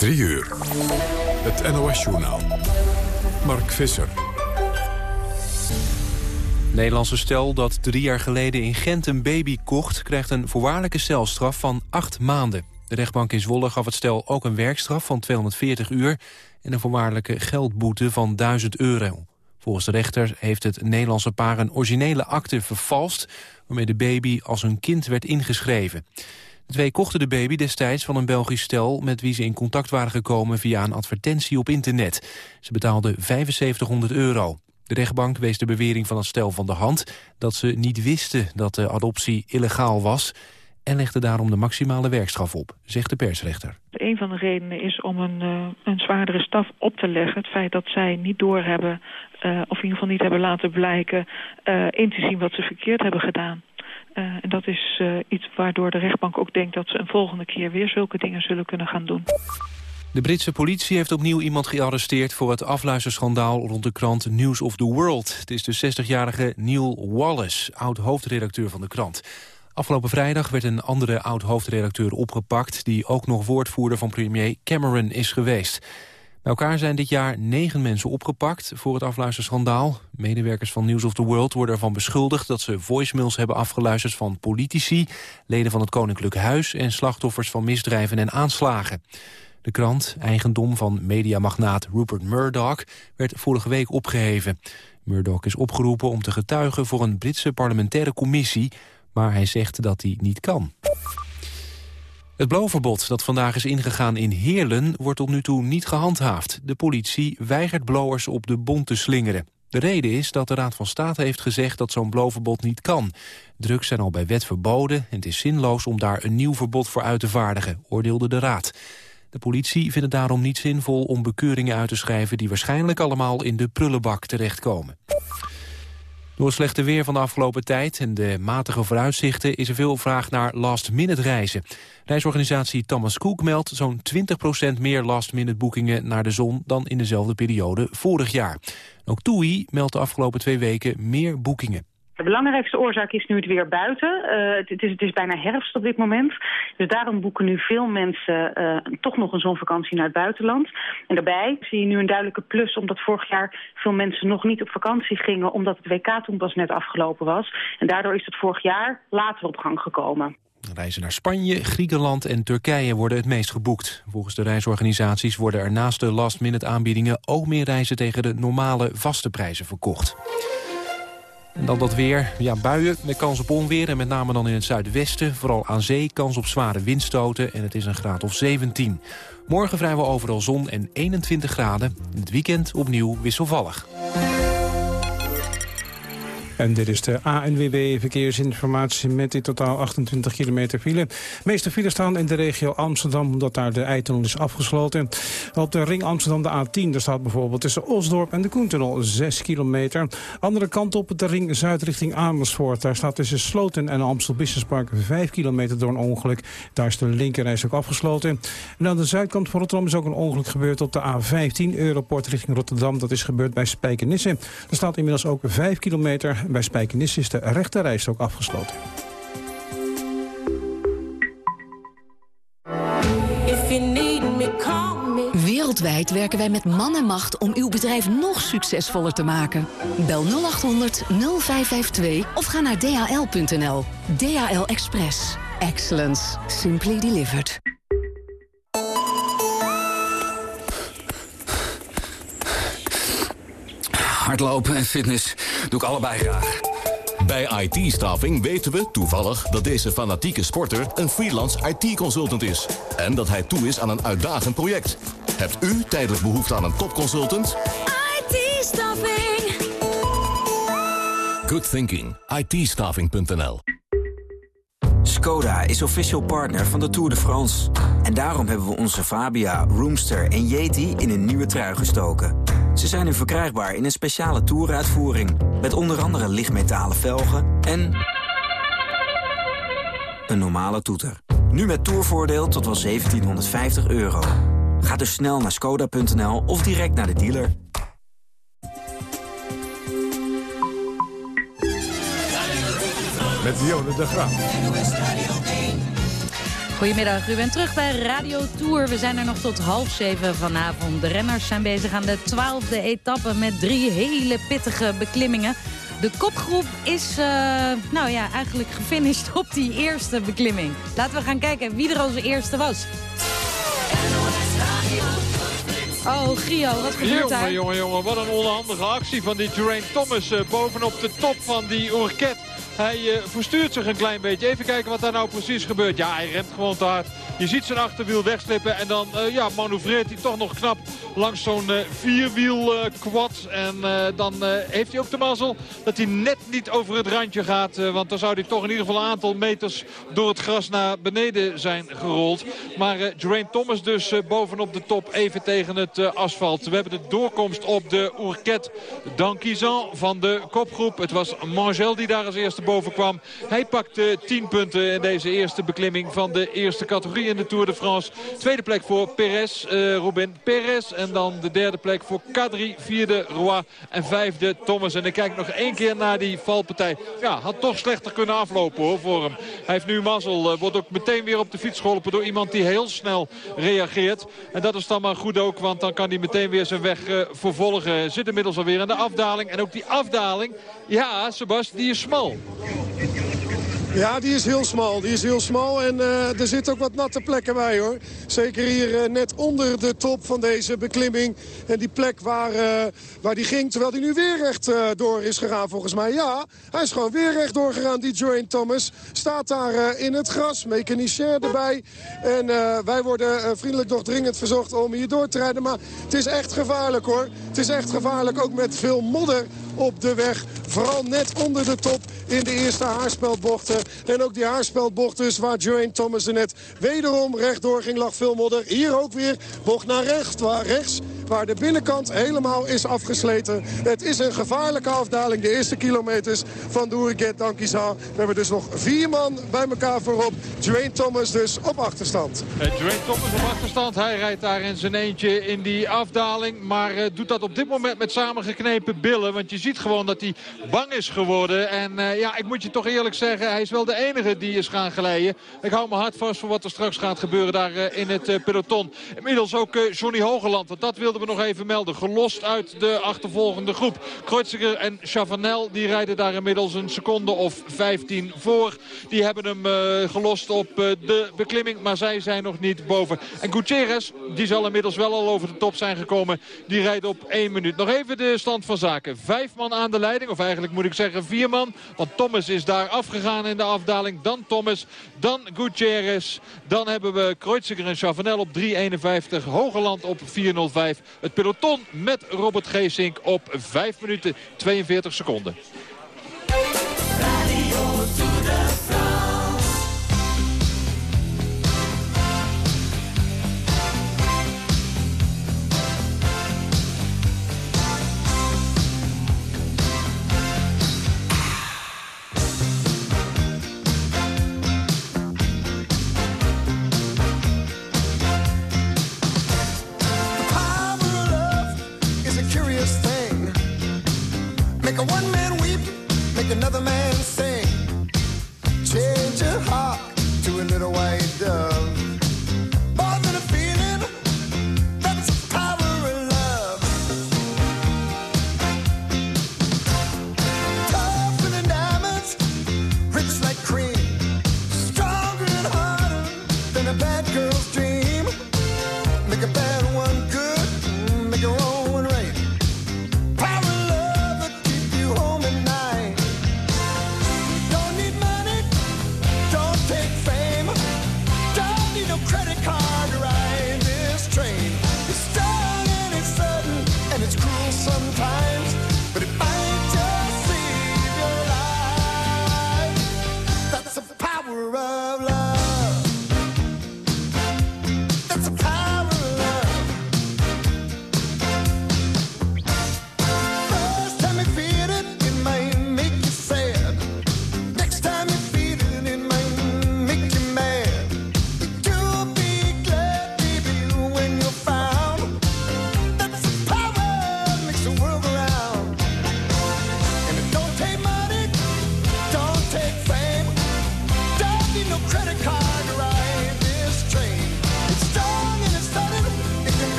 3 uur. Het NOS-journaal. Mark Visser. Nederlandse stel dat drie jaar geleden in Gent een baby kocht... krijgt een voorwaardelijke celstraf van acht maanden. De rechtbank in Zwolle gaf het stel ook een werkstraf van 240 uur... en een voorwaardelijke geldboete van 1000 euro. Volgens de rechter heeft het Nederlandse paar een originele akte vervalst... waarmee de baby als een kind werd ingeschreven. De twee kochten de baby destijds van een Belgisch stel... met wie ze in contact waren gekomen via een advertentie op internet. Ze betaalden 7500 euro. De rechtbank wees de bewering van het stel van de hand... dat ze niet wisten dat de adoptie illegaal was... en legde daarom de maximale werkstraf op, zegt de persrechter. Een van de redenen is om een, uh, een zwaardere staf op te leggen. Het feit dat zij niet doorhebben, uh, of in ieder geval niet hebben laten blijken... Uh, in te zien wat ze verkeerd hebben gedaan. Uh, en dat is uh, iets waardoor de rechtbank ook denkt dat ze een volgende keer weer zulke dingen zullen kunnen gaan doen. De Britse politie heeft opnieuw iemand gearresteerd voor het afluisterschandaal rond de krant News of the World. Het is de 60-jarige Neil Wallace, oud-hoofdredacteur van de krant. Afgelopen vrijdag werd een andere oud-hoofdredacteur opgepakt... die ook nog woordvoerder van premier Cameron is geweest. Bij elkaar zijn dit jaar negen mensen opgepakt voor het afluisterschandaal. Medewerkers van News of the World worden ervan beschuldigd... dat ze voicemails hebben afgeluisterd van politici... leden van het Koninklijk Huis... en slachtoffers van misdrijven en aanslagen. De krant, eigendom van mediamagnaat Rupert Murdoch... werd vorige week opgeheven. Murdoch is opgeroepen om te getuigen voor een Britse parlementaire commissie... maar hij zegt dat hij niet kan. Het blowverbod dat vandaag is ingegaan in Heerlen wordt tot nu toe niet gehandhaafd. De politie weigert blowers op de bond te slingeren. De reden is dat de Raad van State heeft gezegd dat zo'n blowverbod niet kan. Drugs zijn al bij wet verboden en het is zinloos om daar een nieuw verbod voor uit te vaardigen, oordeelde de Raad. De politie vindt het daarom niet zinvol om bekeuringen uit te schrijven die waarschijnlijk allemaal in de prullenbak terechtkomen. Door slechte weer van de afgelopen tijd en de matige vooruitzichten... is er veel vraag naar last-minute reizen. Reisorganisatie Thomas Cook meldt zo'n 20% meer last-minute boekingen naar de zon... dan in dezelfde periode vorig jaar. Ook TUI meldt de afgelopen twee weken meer boekingen. De belangrijkste oorzaak is nu het weer buiten. Uh, het, is, het, is, bijna herfst op dit moment. Dus daarom boeken nu veel mensen uh, toch nog een zonvakantie naar het buitenland. En daarbij zie je nu een duidelijke plus... omdat vorig jaar veel mensen nog niet op vakantie gingen... omdat het WK toen pas net afgelopen was. En daardoor is het vorig jaar later op gang gekomen. Reizen naar Spanje, Griekenland en Turkije worden het meest geboekt. Volgens de reisorganisaties worden er naast de last-minute aanbiedingen... ook meer reizen tegen de normale vaste prijzen verkocht. En dan dat weer. Ja, buien met kans op onweer en met name dan in het zuidwesten. Vooral aan zee kans op zware windstoten en het is een graad of 17. Morgen vrijwel overal zon en 21 graden. In het weekend opnieuw wisselvallig. En dit is de ANWB Verkeersinformatie met in totaal 28 kilometer file. De meeste files staan in de regio Amsterdam, omdat daar de Eitunnel is afgesloten. Op de ring Amsterdam de A10, daar staat bijvoorbeeld tussen Osdorp en de Koentunnel 6 kilometer. Andere kant op de ring Zuid richting Amersfoort. Daar staat tussen Sloten en Amstel Business Park 5 kilometer door een ongeluk. Daar is de linkerreis ook afgesloten. En aan de zuidkant van Rotterdam is ook een ongeluk gebeurd op de A15 Europort richting Rotterdam. Dat is gebeurd bij Spijkenisse. Er staat inmiddels ook 5 kilometer bij Spijkenisse is de rechterreis ook afgesloten. Wereldwijd werken wij met man en macht om uw bedrijf nog succesvoller te maken. Bel 0800 0552 of ga naar dhl.nl. DHL Express. Excellence. Simply delivered. Hardlopen en fitness doe ik allebei graag. Bij IT-staffing weten we toevallig dat deze fanatieke sporter een freelance IT-consultant is. En dat hij toe is aan een uitdagend project. Hebt u tijdelijk behoefte aan een topconsultant? IT-staffing. Good thinking. it Skoda is official partner van de Tour de France. En daarom hebben we onze Fabia, Roomster en Yeti in een nieuwe trui gestoken. Ze zijn nu verkrijgbaar in een speciale Touruitvoering. Met onder andere lichtmetalen velgen en... een normale toeter. Nu met tourvoordeel tot wel 1750 euro. Ga dus snel naar skoda.nl of direct naar de dealer. Met Dionne de Graaf. Goedemiddag, u bent terug bij Radio Tour. We zijn er nog tot half zeven vanavond. De renners zijn bezig aan de twaalfde etappe met drie hele pittige beklimmingen. De kopgroep is uh, nou ja, eigenlijk gefinished op die eerste beklimming. Laten we gaan kijken wie er als eerste was. Oh, Gio, wat gebeurt daar? Jongen, jongen, jongen, wat een onhandige actie van die Geraint Thomas uh, bovenop de top van die Ourquette. Hij uh, verstuurt zich een klein beetje. Even kijken wat daar nou precies gebeurt. Ja, hij remt gewoon te hard. Je ziet zijn achterwiel wegslippen. En dan uh, ja, manoeuvreert hij toch nog knap langs zo'n uh, vierwiel quad. En dan heeft hij ook de mazzel dat hij net niet over het randje gaat. want dan zou hij toch in ieder geval een aantal meters door het gras naar beneden zijn gerold. Maar Geraint Thomas dus bovenop de top even tegen het asfalt. We hebben de doorkomst op de Ourquette d'Anquizan van de kopgroep. Het was Mangel die daar als eerste boven kwam. Hij pakte 10 punten in deze eerste beklimming van de eerste categorie in de Tour de France. Tweede plek voor Perez, uh, Robin Perez. En dan de derde plek voor Kadri. Vierde Roy en vijfde Thomas. En ik kijk nog één keer naar die valpartij. Ja, had toch slechter kunnen aflopen hoor voor hem. Hij heeft nu mazzel. Uh, wordt ook meteen weer op de fiets geholpen door iemand die heel snel reageert. En dat is dan maar goed ook, want dan kan hij meteen weer zijn weg uh, vervolgen. Zit inmiddels alweer aan de afdaling. En ook die afdaling, ja, Sebas, die is smal. Ja, die is heel smal. Die is heel smal en uh, er zitten ook wat natte plekken bij hoor. Zeker hier uh, net onder de top van deze beklimming. En die plek waar, uh, waar die ging, terwijl hij nu weer recht door is gegaan volgens mij. Ja, hij is gewoon weer recht doorgegaan, die Geraint Thomas. Staat daar in het gras, mechanicien erbij. En wij worden vriendelijk nog dringend verzocht om hier door te rijden. Maar het is echt gevaarlijk hoor. Het is echt gevaarlijk, ook met veel modder op de weg. Vooral net onder de top in de eerste haarspeldbochten. En ook die haarspeldbocht dus waar Joanne Thomas net wederom rechtdoor ging lag veel modder. Hier ook weer bocht naar rechts, waar rechts waar de binnenkant helemaal is afgesleten. Het is een gevaarlijke afdaling, de eerste kilometers van Douriget Dankiza. We hebben dus nog vier man bij elkaar voorop. Dwayne Thomas dus op achterstand. Dwayne Thomas op achterstand. Hij rijdt daar in zijn eentje in die afdaling. Maar uh, doet dat op dit moment met samengeknepen billen. Want je ziet gewoon dat hij bang is geworden. En uh, ja, ik moet je toch eerlijk zeggen, hij is wel de enige die is gaan glijden. Ik hou me hard vast voor wat er straks gaat gebeuren daar in het peloton. Inmiddels ook Johnny Hogeland, want dat wilde we nog even melden. Gelost uit de achtervolgende groep. Kreuziger en Chavanel die rijden daar inmiddels een seconde of 15 voor. Die hebben hem gelost op de beklimming. Maar zij zijn nog niet boven. En Gutierrez, die zal inmiddels wel al over de top zijn gekomen. Die rijdt op 1 minuut. Nog even de stand van zaken. Vijf man aan de leiding. Of eigenlijk moet ik zeggen vier man. Want Thomas is daar afgegaan in de afdaling. Dan Thomas. Dan Gutierrez. Dan hebben we Kreuziger en Chavanel op 3.51. Hogeland op 4.05. Het peloton met Robert Geesink op 5 minuten 42 seconden.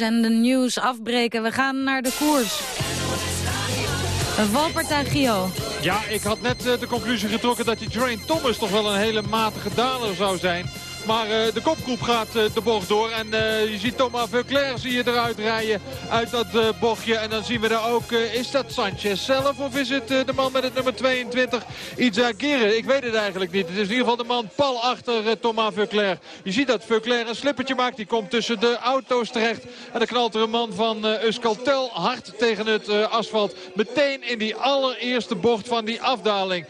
En de nieuws afbreken. We gaan naar de koers. Een Gio. Ja, ik had net de conclusie getrokken dat die Geraint Thomas toch wel een hele matige daler zou zijn. Maar uh, de kopgroep gaat uh, de bocht door. En uh, je ziet Thomas Veuclair zie je eruit rijden uit dat bochtje. En dan zien we daar ook, is dat Sanchez zelf of is het de man met het nummer 22, Izagirre? Ik weet het eigenlijk niet. Het is in ieder geval de man pal achter Thomas Veuclair. Je ziet dat Veuclair een slippertje maakt. Die komt tussen de auto's terecht. En dan knalt er een man van Euskaltel hard tegen het asfalt. Meteen in die allereerste bocht van die afdaling.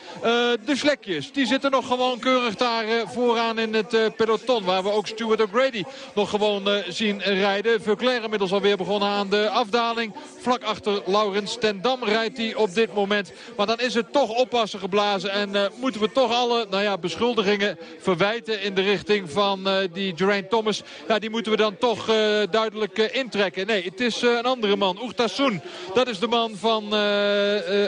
de vlekjes, die zitten nog gewoon keurig daar vooraan in het peloton. Waar we ook Stuart O'Grady nog gewoon uh, zien rijden. Veuclair inmiddels alweer begonnen aan de afdaling. Vlak achter Laurens ten Dam rijdt hij op dit moment. Maar dan is het toch oppassen geblazen. En uh, moeten we toch alle nou ja, beschuldigingen verwijten in de richting van uh, die Geraint Thomas. Ja, die moeten we dan toch duidelijk intrekken. Nee, het is een andere man. Oertasun. Dat is de man van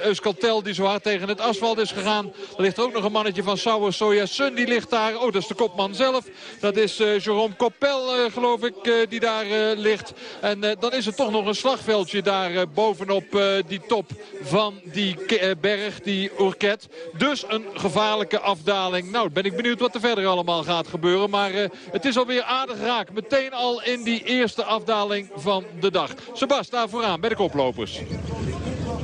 Euskaltel die zo hard tegen het asfalt is gegaan. Er ligt ook nog een mannetje van Sauer Soja Sun. Die ligt daar. Oh, dat is de kopman zelf. Dat is uh, Jerome Coppel, uh, geloof ik, uh, die daar ligt. En dan is er toch nog een slagveldje daar bovenop die top van die berg, die Orket. Dus een gevaarlijke afdaling. Nou, ben ik benieuwd wat er verder allemaal gaat gebeuren. Maar het is alweer aardig raak. Meteen al in die eerste afdaling van de dag. Sebas, daar vooraan bij de koplopers.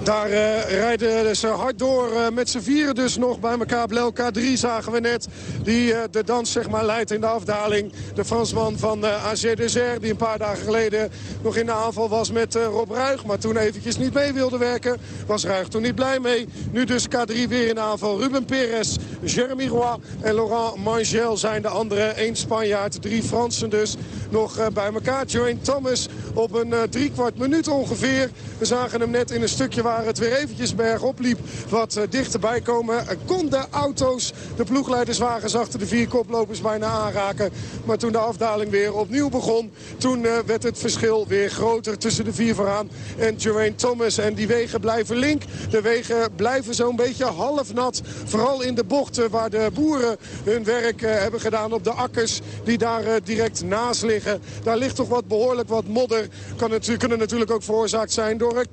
Daar uh, rijden ze hard door uh, met z'n vieren dus nog bij elkaar. Blelka 3 zagen we net. Die uh, de dans zeg maar leidt in de afdaling. De Fransman van AG Desert die een paar dagen geleden nog in de aanval was met Rob Ruig. Maar toen eventjes niet mee wilde werken. Was Ruig toen niet blij mee. Nu dus K3 weer in de aanval. Ruben Perez, Jeremy Roy en Laurent Mangel zijn de andere. Eén Spanjaard, drie Fransen dus nog bij elkaar. Joanne Thomas op een driekwart minuut ongeveer. We zagen hem net in een stukje waar het weer eventjes bergop liep. Wat uh, dichterbij komen. Kon de auto's, de ploegleiderswagens achter de vier koplopers bijna aanraken. Maar toen de afdaling weer opnieuw begon. Toen uh, werd het verschil weer groter tussen de vier vooraan en Geraint Thomas. En die wegen blijven link. De wegen blijven zo'n beetje half nat. Vooral in de bochten waar de boeren hun werk hebben gedaan op de akkers. Die daar direct naast liggen. Daar ligt toch wat behoorlijk wat modder. Kan het, kunnen natuurlijk ook veroorzaakt zijn door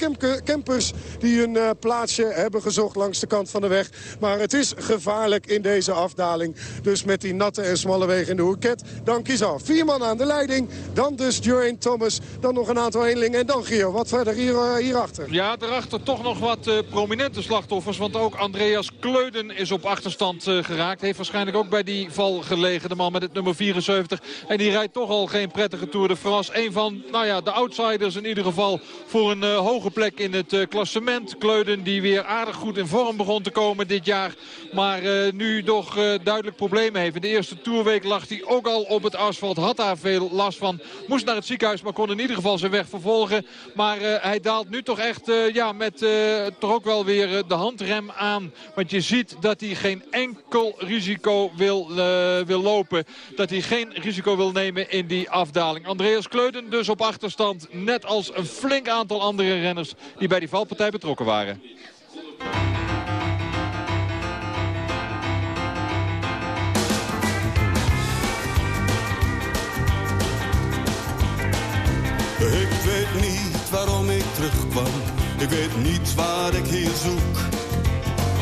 campers die een uh, plaatsje hebben gezocht langs de kant van de weg. Maar het is gevaarlijk in deze afdaling. Dus met die natte en smalle wegen in de hoeket. Dan kies. Vier man aan de leiding. Dan dus Geraint Thomas. Dan nog een aantal eenlingen. En dan Gio. Wat verder hier, uh, hierachter? Ja, daarachter toch nog wat uh, prominente slachtoffers. Want ook Andreas Kleuden is op achterstand geraakt. Heeft waarschijnlijk ook bij die val gelegen. De man met het nummer 74. En die rijdt toch al geen prettige Tour de France. Een van nou ja, de outsiders in ieder geval voor een hoge plek in het klassement. Kleuden die weer aardig goed in vorm begon te komen dit jaar. Maar uh, nu toch uh, duidelijk problemen heeft. In de eerste toerweek lag hij ook al op het asfalt. Had daar veel last van. Moest naar het ziekenhuis, maar kon in ieder geval zijn weg vervolgen. Maar uh, hij daalt nu toch echt ja, met toch ook wel weer de handrem aan. Want je ziet dat hij geen enkel risico wil, wil lopen. Dat hij geen risico wil nemen in die afdaling. Andreas Kleuden dus op achterstand. Net als een flink aantal andere renners die bij die valpartij betrokken waren. Ik weet niet waarom ik terugkwam. Ik weet niet waar ik hier zoek.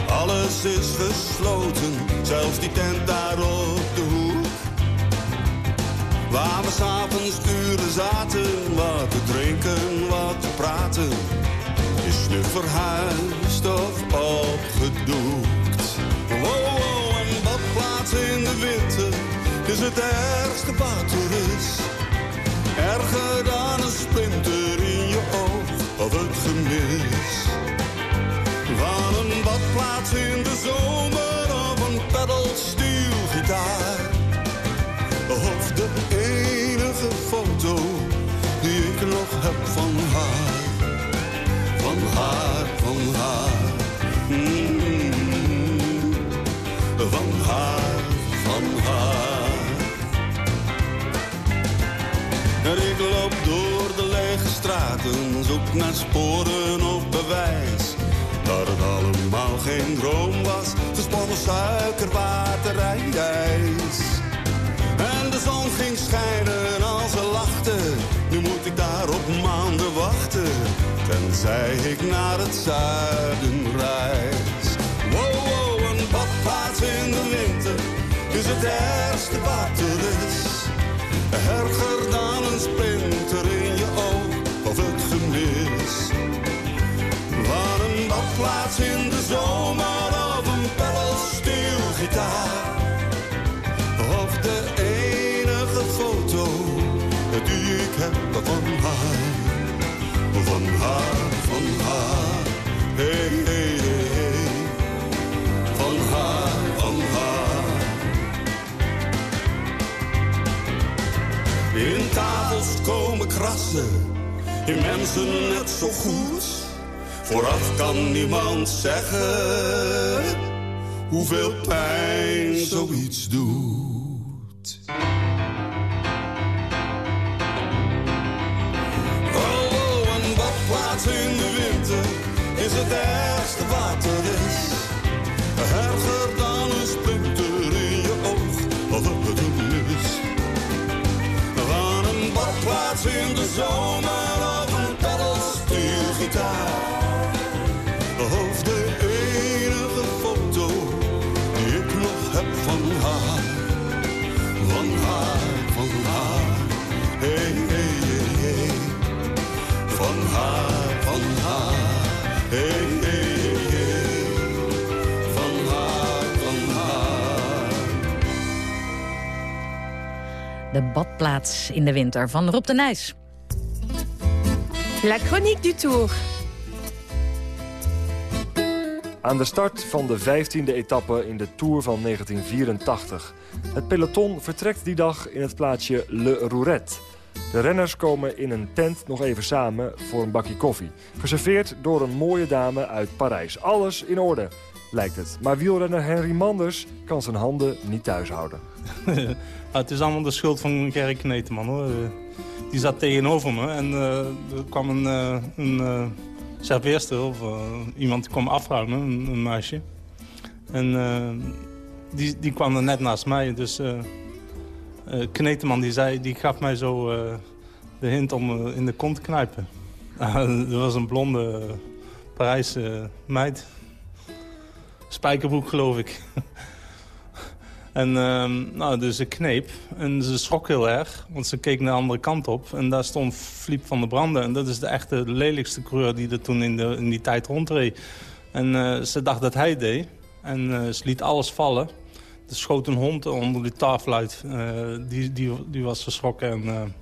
Alles is gesloten, zelfs die tent daar op de hoek. Waar we s'avonds uren zaten, Erger dan een splinter in je oog of het gemis. Van een badplaats in de zomer of een pedalsteelgitaar. Of de enige foto die ik nog heb van Ik loop door de lege straten, zoek naar sporen of bewijs. Dat het allemaal geen droom was, Ze suiker, water en ijs. En de zon ging schijnen als ze lachte, nu moet ik daar op maanden wachten. Tenzij ik naar het zuiden reis. Wow, wow, een badplaats in de winter, is het ergste wat er is. Erger dan een splinter in je oog of het gemis. Van een badplaats in de zomer of een pedalsteelgitaar. Of de enige foto die ik heb van haar. Van haar, van haar. Hey, hey. In tafels komen krassen, in mensen net zo goed. Vooraf kan niemand zeggen hoeveel pijn zoiets doet. Zomer of een pedalsteelgitaar. Of de enige foto die ik nog heb van haar. Van haar, van haar. Hey, hey, hey. Van haar, van haar. Hey. Van haar, van haar. De badplaats in de winter van Rob de Nijs. La chronique du Tour. Aan de start van de 15e etappe in de Tour van 1984. Het peloton vertrekt die dag in het plaatsje Le Rourette. De renners komen in een tent nog even samen voor een bakje koffie. Geserveerd door een mooie dame uit Parijs. Alles in orde, lijkt het. Maar wielrenner Henry Manders kan zijn handen niet thuis houden. Het is allemaal de schuld van Gerrit Kneteman. Hoor. Die zat tegenover me en eh, er kwam een, eh, een eh, serveerster of iemand die kwam afruimen, een, meisje. En die, die kwam er net naast mij. Dus Kneteman die zei, die gaf mij zo de hint om in de kont te knijpen. Ah, er was een blonde Parijse meid. Spijkerbroek geloof ik. En ehm, nou, dus ik kneep. En ze schrok heel erg, want ze keek naar de andere kant op. En daar stond Fliep van der Branden. En dat is de echte lelijkste coureur die er toen in, die tijd rondreed. En eh, ze dacht dat hij deed. En eh, ze liet alles vallen. Er schoot een hond onder die tafel uit. Eh, die, die, die was verschrokken. En,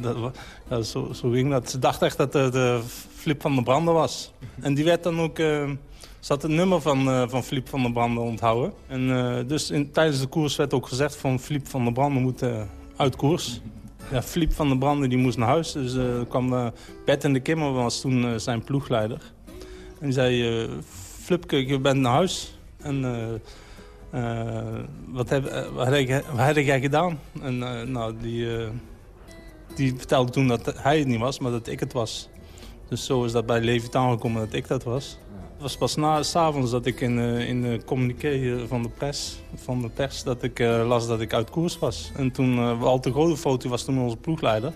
dat, zo, zo ging dat. Ze dacht echt dat het de Flip van der Branden was. En die werd dan ook... had het nummer van, eh van Flip van der Branden onthouden. En eh, dus in, tijdens de koers werd ook gezegd van Flip van der Branden moet eh, uit koers. Ja, Flip van der Branden die moest naar huis. Dus er kwam Bert en de Kimmer was toen zijn ploegleider. En die zei, Flipke, je bent naar huis. En wat, heb, wat, heb, jij- wat heb jij gedaan? En nou, die, die vertelde toen dat hij het niet was, maar dat ik het was. Dus zo is dat bij Levitaan gekomen dat ik dat was. Het was pas na s'avonds dat ik in, eh, in de communiqué eh, van de pers, van de pers dat ik eh, las dat ik uit koers was. En toen, uh, Walter Grodefoto was toen onze ploegleider.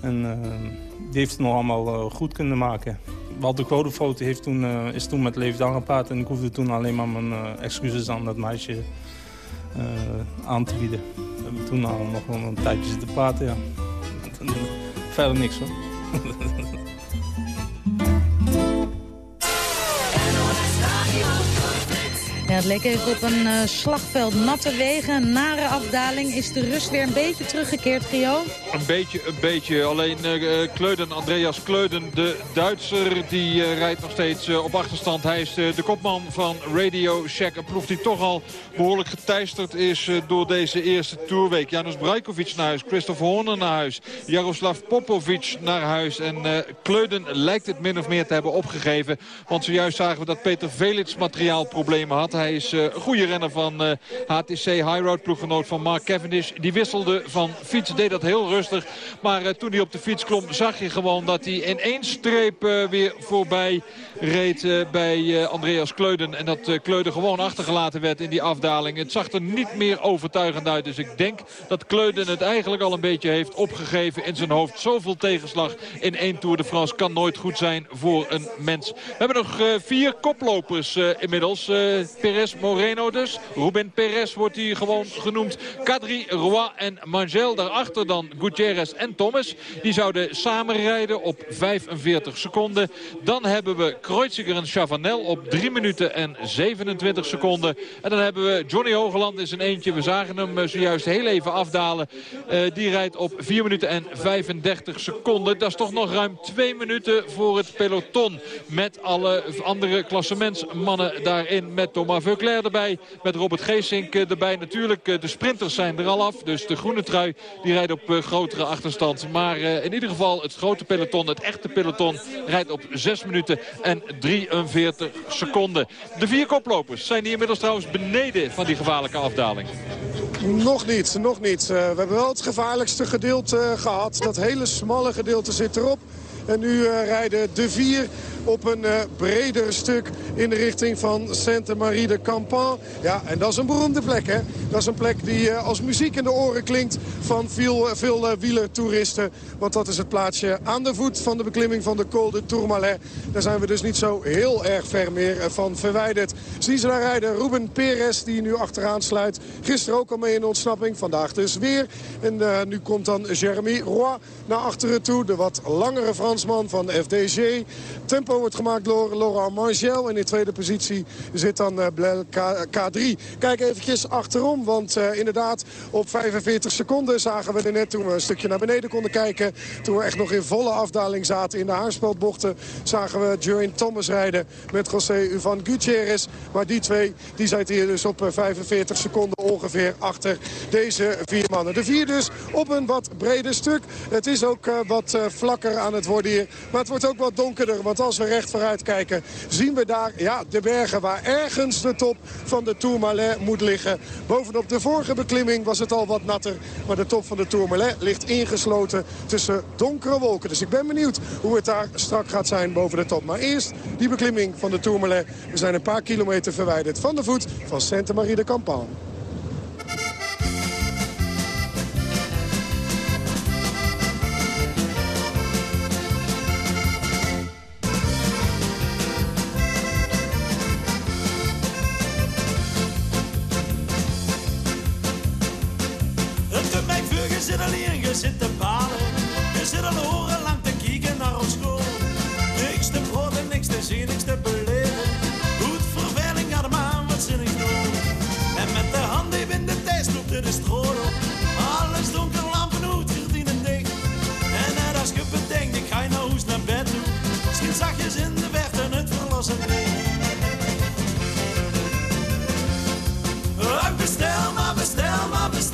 En eh, die heeft het nog allemaal goed kunnen maken. Walter Grodefoto heeft toen, is toen met Levitaan gepraat en ik hoefde toen alleen maar mijn excuses aan dat meisje aan te bieden. We hebben toen nog wel een tijdje zitten praten, ja. Verder niks hoor. Het leek even op een eh, slagveld. Natte wegen, nare afdaling. Is de rust weer een beetje teruggekeerd, Gio? Een beetje, een beetje. Alleen eh, eh, Kleuden, Andreas Kleuden, de Duitser, die rijdt nog steeds op achterstand. Hij is de kopman van Radio Shack. Een ploeg die toch al behoorlijk geteisterd is door deze eerste tourweek. Janus Brajkovic naar huis, Christopher Horner naar huis, Jaroslav Popovic naar huis. En Kleuden lijkt het min of meer te hebben opgegeven. Want zojuist zagen we dat Peter Velits materiaalproblemen had. Hij is een goede renner van HTC High Road, ploeggenoot van Mark Cavendish. Die wisselde van fiets, deed dat heel rustig. Maar toen hij op de fiets klom, zag je gewoon dat hij in één streep weer voorbij reed bij Andreas Kleuden. En dat Kleuden gewoon achtergelaten werd in die afdaling. Het zag er niet meer overtuigend uit. Dus ik denk dat Kleuden het eigenlijk al een beetje heeft opgegeven in zijn hoofd. Zoveel tegenslag in één Tour de France kan nooit goed zijn voor een mens. We hebben nog vier koplopers inmiddels. Perez Moreno dus. Ruben Perez wordt hij gewoon genoemd. Kadri, Roy en Mangel. Daarachter dan Gutierrez en Thomas. Die zouden samen rijden op 45 seconden. Dan hebben we Kreuziger en Chavanel op 3 minuten en 27 seconden. En dan hebben we Johnny Hogeland in zijn eentje. We zagen hem zojuist heel even afdalen. die rijdt op 4 minuten en 35 seconden. Dat is toch nog ruim 2 minuten voor het peloton. Met alle andere klassementsmannen daarin. Met Thomas Veuclair erbij. Met Robert Geesink erbij. Natuurlijk, de sprinters zijn er al af. Dus de groene trui die rijdt op grotere achterstand. Maar in ieder geval het grote peloton, het echte peloton... rijdt op 6 minuten en 43 seconden. De vier koplopers zijn hier inmiddels trouwens beneden van die gevaarlijke afdaling. Nog niet, nog niet. We hebben wel het gevaarlijkste gedeelte gehad. Dat hele smalle gedeelte zit erop. En nu rijden de vier op een uh, breder stuk in de richting van Sainte-Marie de Campan. Ja, en dat is een beroemde plek, hè. Dat is een plek die uh, als muziek in de oren klinkt van veel, veel uh, wielertoeristen. Want dat is het plaatsje aan de voet van de beklimming van de Col de Tourmalet. Daar zijn we dus niet zo heel erg ver meer van verwijderd. Zien ze daar rijden Ruben Perez, die nu achteraan sluit. Gisteren ook al mee in de ontsnapping, vandaag dus weer. En nu komt dan Jeremy Roy naar achteren toe. De wat langere Fransman van FDG. Tempo wordt gemaakt door Laurent Mangel. En in tweede positie zit dan uh, Blel K3. Kijk eventjes achterom, want uh, inderdaad op 45 seconden zagen we er net toen we een stukje naar beneden konden kijken. Toen we echt nog in volle afdaling zaten in de haarspeldbochten, zagen we Geraint Thomas rijden met José Uvan Gutierrez. Maar die twee die zijn hier dus op 45 seconden ongeveer achter deze vier mannen. De vier dus op een wat breder stuk. Het is ook wat vlakker aan het worden hier. Maar het wordt ook wat donkerder, want als we recht vooruit kijken... zien we daar ja, de bergen waar ergens de top van de Tourmalet moet liggen. Bovenop de vorige beklimming was het al wat natter. Maar de top van de Tourmalet ligt ingesloten tussen donkere wolken. Dus ik ben benieuwd hoe het daar strak gaat zijn boven de top. Maar eerst die beklimming van de Tourmalet. We zijn een paar kilometer verwijderd van de voet van Sainte-Marie de Campan. Stopt de. Alles donker, lampen uit, verdienen dicht. En als je bedenkt, ik ga je nou eens naar bed toe. Misschien zachtjes in de verte het verlossen Oh, bestel maar, bestel maar, bestel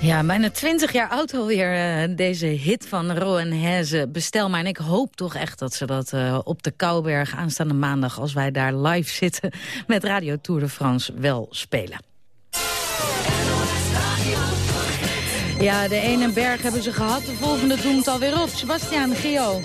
Ja, bijna 20 jaar oud alweer, eh, deze hit van Rowan Heze. Bestel maar. En ik hoop toch echt dat ze dat eh, op de Kouberg aanstaande maandag... als wij daar live zitten met Radio Tour de France wel spelen. Ja, de ene berg hebben ze gehad, de volgende doemt alweer op. Sebastian Gio.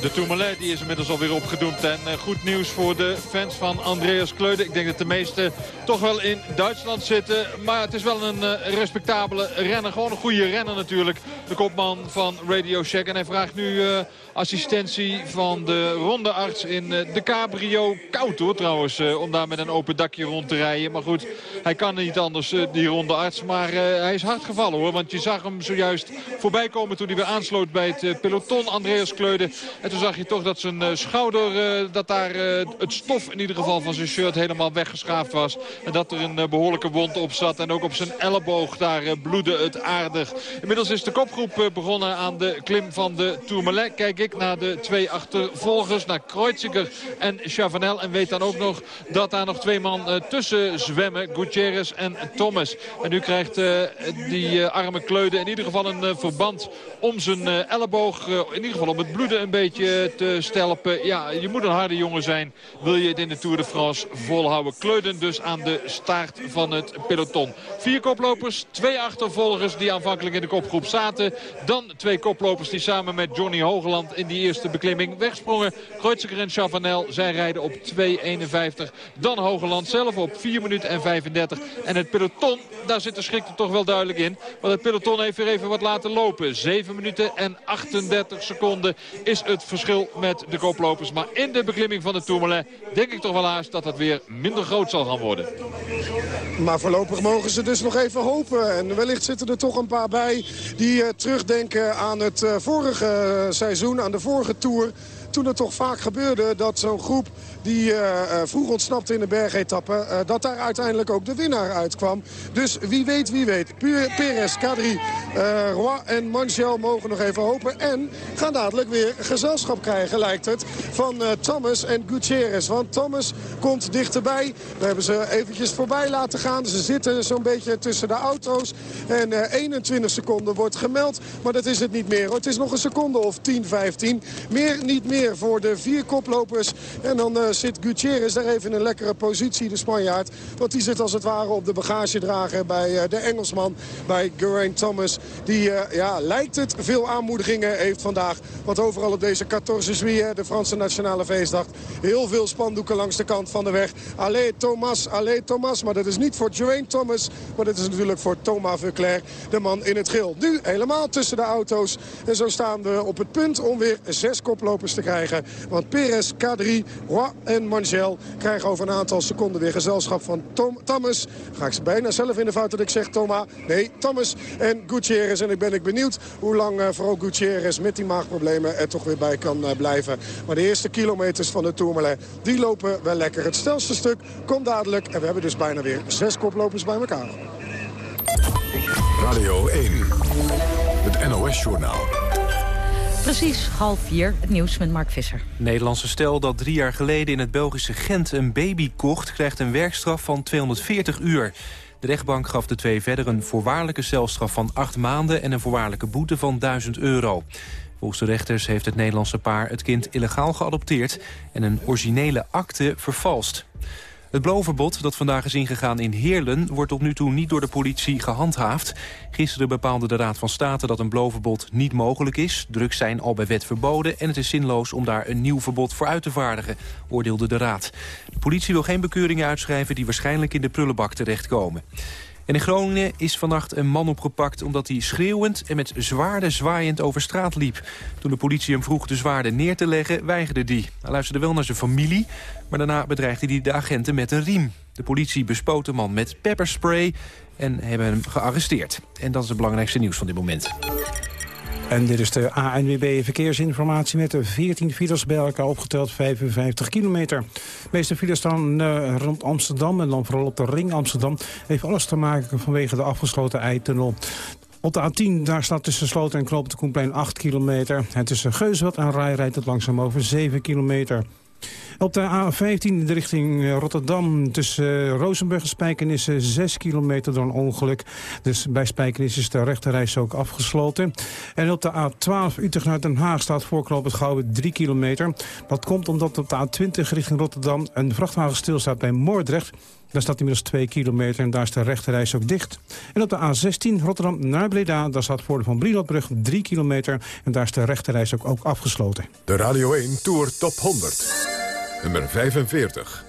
De Tourmalet die is inmiddels alweer opgedoemd. En eh, goed nieuws voor de fans van Andreas Kleude. Ik denk dat de meesten toch wel in Duitsland zitten. Maar het is wel een eh, respectabele renner. Gewoon een goede renner natuurlijk. De kopman van Radio Shack. En hij vraagt nu eh, assistentie van de rondearts in de Cabrio. Koud hoor trouwens, om daar met een open dakje rond te rijden. Maar goed, hij kan niet anders, die rondearts. Maar hij is hard gevallen hoor. Want je zag hem zojuist voorbij komen toen hij weer aansloot bij het peloton. Andreas Kleude. En toen zag je toch dat zijn eh, schouder, dat daar het stof in ieder geval van zijn shirt helemaal weggeschaafd was. En dat er een behoorlijke wond op zat. En ook op zijn elleboog, daar bloedde het aardig. Inmiddels is de kopgroep begonnen aan de klim van de Tourmalet. Kijk ik naar de twee achtervolgers, naar Kreuziger en Chavanel. En weet dan ook nog dat daar nog twee man tussen zwemmen. Gutierrez en Thomas. En nu krijgt die arme kleude in ieder geval een verband om zijn elleboog. in ieder geval om het bloeden een beetje te stelpen. Ja, je moet een harde jongen zijn. Wil je het in de Tour de France volhouden. Kleuden dus aan de staart van het peloton. Vier koplopers, twee achtervolgers die aanvankelijk in de kopgroep zaten. Dan twee koplopers die samen met Johnny Hogeland in die eerste beklimming wegsprongen. Kreuziger en Chavanel, zij rijden op 2.51. Dan Hogeland zelf op 4 minuten en 35. En het peloton, daar zit de schrik er toch wel duidelijk in. Want het peloton heeft weer even wat laten lopen. 7 minuten en 38 seconden is het verschil met de koplopers. Maar in de beklimming van de Tourmalet denk ik toch wel haast dat het weer minder groot zal gaan worden. Maar voorlopig mogen ze dus nog even hopen. En wellicht zitten er toch een paar bij die uh, terugdenken aan het uh, vorige seizoen, aan de vorige Tour toen het toch vaak gebeurde dat zo'n groep die uh, vroeg ontsnapte in de bergetappe... Uh, dat daar uiteindelijk ook de winnaar uitkwam. Dus wie weet, wie weet. Perez, Kadri, Roy en Manchel mogen nog even hopen. En gaan dadelijk weer gezelschap krijgen, lijkt het, van Thomas en Gutierrez. Want Thomas komt dichterbij. We hebben ze eventjes voorbij laten gaan. Ze zitten zo'n beetje tussen de auto's. En 21 seconden wordt gemeld. Maar dat is het niet meer. Het is nog een seconde of 10, 15. Meer, niet meer voor de vier koplopers. En dan uh, zit Gutierrez daar even in een lekkere positie, de Spanjaard. Want die zit als het ware op de bagagedrager bij uh, de Engelsman. Bij Geraint Thomas. Die, uh, ja, lijkt het, veel aanmoedigingen heeft vandaag. Want overal op deze 14 juillet, de Franse nationale feestdag... heel veel spandoeken langs de kant van de weg. Allee Thomas, allee Thomas. Maar dat is niet voor Geraint Thomas. Maar dat is natuurlijk voor Thomas Verclair, de man in het geel. Nu helemaal tussen de auto's. En zo staan we op het punt om weer zes koplopers te krijgen. Want Perez, Kadri, Roy en Mangel krijgen over een aantal seconden weer gezelschap van Tom, Thomas. Ga ik bijna zelf in de fout dat ik zeg Thomas. Nee, Thomas en Gutierrez. En ik ben ik benieuwd hoe lang uh, vooral Gutierrez met die maagproblemen er toch weer bij kan uh, blijven. Maar de eerste kilometers van de Tourmalet, die lopen wel lekker. Het stelste stuk komt dadelijk. En we hebben dus bijna weer zes koplopers bij elkaar. Radio 1, het NOS-journaal. Precies half vier, het nieuws met Mark Visser. Nederlandse stel dat drie jaar geleden in het Belgische Gent een baby kocht... krijgt een werkstraf van 240 uur. De rechtbank gaf de twee verder een voorwaardelijke celstraf van acht maanden... en een voorwaardelijke boete van 1000 euro. Volgens de rechters heeft het Nederlandse paar het kind illegaal geadopteerd... en een originele akte vervalst. Het blowverbod dat vandaag is ingegaan in Heerlen... wordt tot nu toe niet door de politie gehandhaafd. Gisteren bepaalde de Raad van State dat een blowverbod niet mogelijk is. Drugs zijn al bij wet verboden en het is zinloos om daar een nieuw verbod voor uit te vaardigen, oordeelde de Raad. De politie wil geen bekeuringen uitschrijven die waarschijnlijk in de prullenbak terechtkomen. En in Groningen is vannacht een man opgepakt omdat hij schreeuwend en met zwaarden zwaaiend over straat liep. Toen de politie hem vroeg de zwaarden neer te leggen, weigerde die. Hij luisterde wel naar zijn familie, maar daarna bedreigde hij de agenten met een riem. De politie bespoot de man met pepperspray en hebben hem gearresteerd. En dat is het belangrijkste nieuws van dit moment. En dit is de ANWB Verkeersinformatie met de 14 files bij elkaar opgeteld 55 kilometer. De meeste files staan uh, rond Amsterdam en dan vooral op de ring Amsterdam. Heeft alles te maken vanwege de afgesloten eitunnel. Op de A10, daar staat tussen Sloten en Knoop de Koenplein 8 kilometer. En tussen Geuswerd en Rai rijdt het langzaam over 7 kilometer. Op de A15 in de richting eh, Rotterdam tussen uh, Rozenburg en Spijkenissen 6 kilometer door een ongeluk. Dus bij Spijkenissen is de rechterreis ook afgesloten. En op de A12 Utrecht naar Den Haag staat voorknop het Gouden 3 kilometer. Dat komt omdat op de A20 richting Rotterdam een vrachtwagen stilstaat bij Moordrecht. Daar staat inmiddels 2 kilometer en daar is de rechterreis ook dicht. En op de A16 Rotterdam naar Breda, daar staat voor de Van Brielotbrug 3 kilometer... en daar is de rechterreis ook, ook afgesloten. De Radio 1 Tour Top 100. Nummer 45.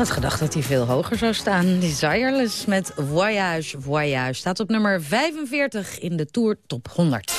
Had gedacht dat hij veel hoger zou staan. Desireless met Voyage Voyage staat op nummer 45 in de Tour Top 100.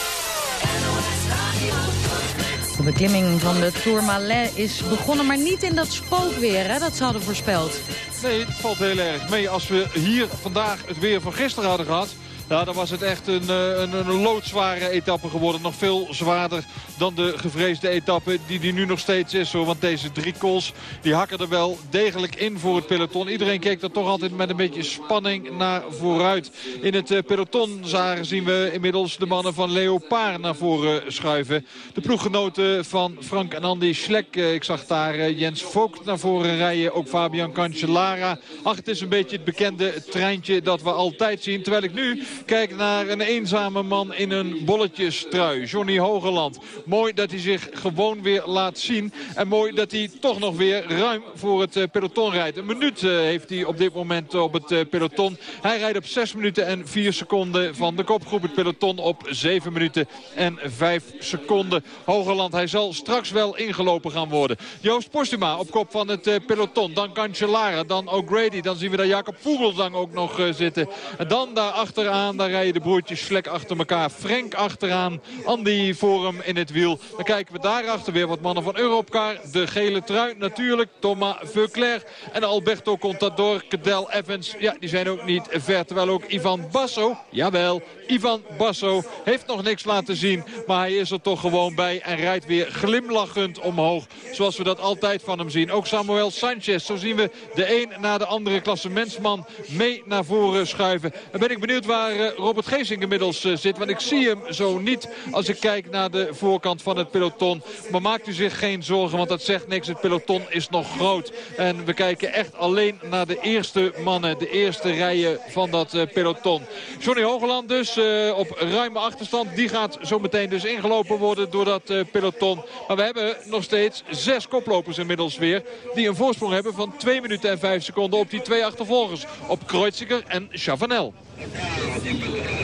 De beklimming van de Tourmalet is begonnen, maar niet in dat spookweer, hè, dat ze hadden voorspeld. Nee, het valt heel erg mee. Als we hier vandaag het weer van gisteren hadden gehad... Ja, dan was het echt een, eh, een, een loodzware etappe geworden. Nog veel zwaarder dan de gevreesde etappe die die nu nog steeds is. Hoor. Want deze drie kools die hakken er wel degelijk in voor het peloton. Iedereen keek er toch altijd met een beetje spanning naar vooruit. In het eh, peloton zagen, zien we inmiddels de mannen van Leopard naar voren schuiven. De ploeggenoten van Frank en Andy Schlek. Eh, ik zag daar Jens Vogt naar voren rijden. Ook Fabian Cancellara. Ach, het is een beetje het bekende treintje dat we altijd zien. Terwijl ik nu Kijk naar een eenzame man in een bolletjestrui. Johnny Hogeland. Mooi dat hij zich gewoon weer laat zien. En mooi dat hij toch nog weer ruim voor het eh, peloton rijdt. Een minuut eh, heeft hij op dit moment op het eh, peloton. Hij rijdt op 6 minuten en 4 seconden van de kopgroep. Het peloton op 7 minuten en 5 seconden. Hogeland, hij zal straks wel ingelopen gaan worden. Joost Postuma op kop van het peloton. Dan Cancellara, dan O'Grady. Dan zien we daar Jacob Vogelsang ook nog zitten. En dan daar daar rijden de broertjes Slek achter elkaar. Frenk achteraan. Andy voor hem in het wiel. Dan kijken we daarachter weer wat mannen van Europcar. De gele trui natuurlijk. Thomas Veuclair en Alberto Contador. Cadel Evans. Ja, die zijn ook niet ver. Terwijl ook Ivan Basso. Jawel, Ivan Basso heeft nog niks laten zien. Maar hij is er toch gewoon bij en rijdt weer glimlachend omhoog. Zoals we dat altijd van hem zien. Ook Samuel Sanchez. Zo zien we de een na de andere klassementsman mee naar voren schuiven. En ben ik benieuwd waar eh, Robert Geesing inmiddels eh, zit. Want ik zie hem zo niet als ik kijk naar de voorkant van het peloton. Maar maakt u zich geen zorgen, want dat zegt niks. Het peloton is nog groot. En we kijken echt alleen naar de eerste mannen. De eerste rijen van dat eh, peloton. Johnny Hogeland dus op ruime achterstand. Die gaat zo meteen dus ingelopen worden door dat peloton. Maar we hebben nog steeds zes koplopers inmiddels weer. Die een voorsprong hebben van 2 minuten en 5 seconden op die twee achtervolgers. Op Kreuziger en Chavanel.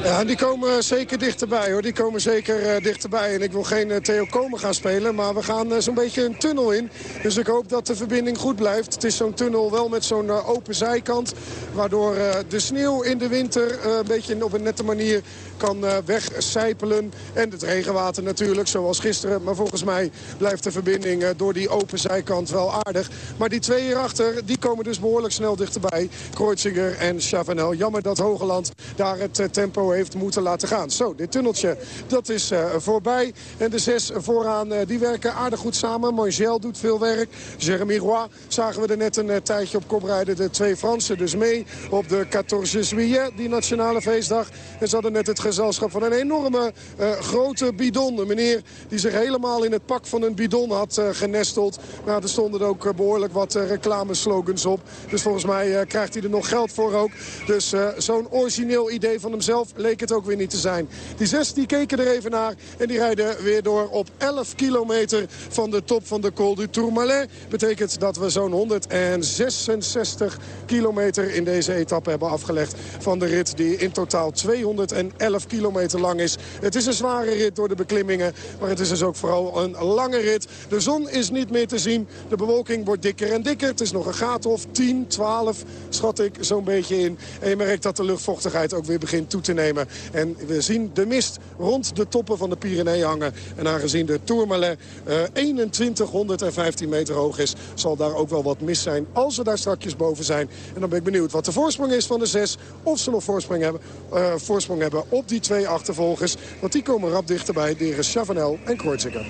Ja, die komen zeker dichterbij hoor. Die komen zeker uh, dichterbij. En ik wil geen uh, Theo Komen gaan spelen. Maar we gaan uh, zo'n beetje een tunnel in. Dus ik hoop dat de verbinding goed blijft. Het is zo'n tunnel wel met zo'n open zijkant. Waardoor de sneeuw in de winter een beetje op een nette manier kan wegcijpelen. En het regenwater natuurlijk, zoals gisteren. Maar volgens mij blijft de verbinding door die open zijkant wel aardig. Maar die twee hierachter, die komen dus behoorlijk snel dichterbij. Kreuziger en Chavanel. Jammer dat Hogeland daar het eh, tempo heeft moeten laten gaan. Zo, dit tunneltje, dat is voorbij. En de zes vooraan, die werken aardig goed samen. Mangel doet veel werk. Jeremy Roy zagen we er net een tijdje op kop rijden. De twee Fransen dus mee op de 14 juillet, die nationale feestdag. En ze hadden net het gezelschap van een enorme grote bidon. Een meneer die zich helemaal in het pak van een bidon had genesteld. Nou, er stonden ook behoorlijk wat reclameslogans op. Dus volgens mij krijgt hij er nog geld voor ook. Dus zo'n origineel idee van hemzelf leek het ook weer niet te zijn. Die zes die keken er even naar en die rijden weer door op 11 kilometer van de top van de Col du Tourmalet. Betekent dat we zo'n 166 kilometer in deze etappe hebben afgelegd van de rit die in totaal 211 kilometer lang is. Het is een zware rit door de beklimmingen, maar het is dus ook vooral een lange rit. De zon is niet meer te zien. De bewolking wordt dikker en dikker. Het is nog een graad of 10, 12, schat ik zo'n beetje in. En je merkt dat de luchtvochtigheid ook weer begint toe te nemen. En we zien de mist rond de toppen van de Pyreneeën hangen. En aangezien de Tourmalet uh, 2115 meter hoog is... zal daar ook wel wat mist zijn als ze daar strakjes boven zijn. En dan ben ik benieuwd wat de voorsprong is van de zes. Of ze nog voorsprong hebben, uh, voorsprong hebben op die twee achtervolgers. Want die komen rap dichterbij. De Chavanel en Kortzikker.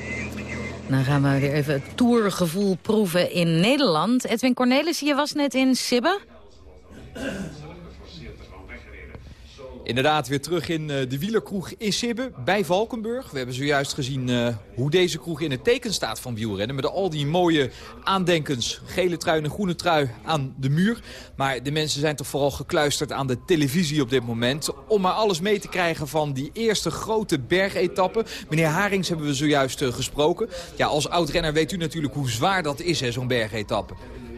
Dan gaan we weer even het tourgevoel proeven in Nederland. Edwin Cornelissen, je was net in Sibbe. Inderdaad, weer terug in uh, de wielerkroeg in Sibbe bij Valkenburg. We hebben zojuist gezien uh, hoe deze kroeg in het teken staat van wielrennen. Met al die mooie aandenkens, gele trui en groene trui aan de muur. Maar de mensen zijn toch vooral gekluisterd aan de televisie op dit moment. Om maar alles mee te krijgen van die eerste grote bergetappe. Meneer Harings hebben we zojuist uh, gesproken. Ja, als oud-renner weet u natuurlijk hoe zwaar dat is, zo'n bergetappe.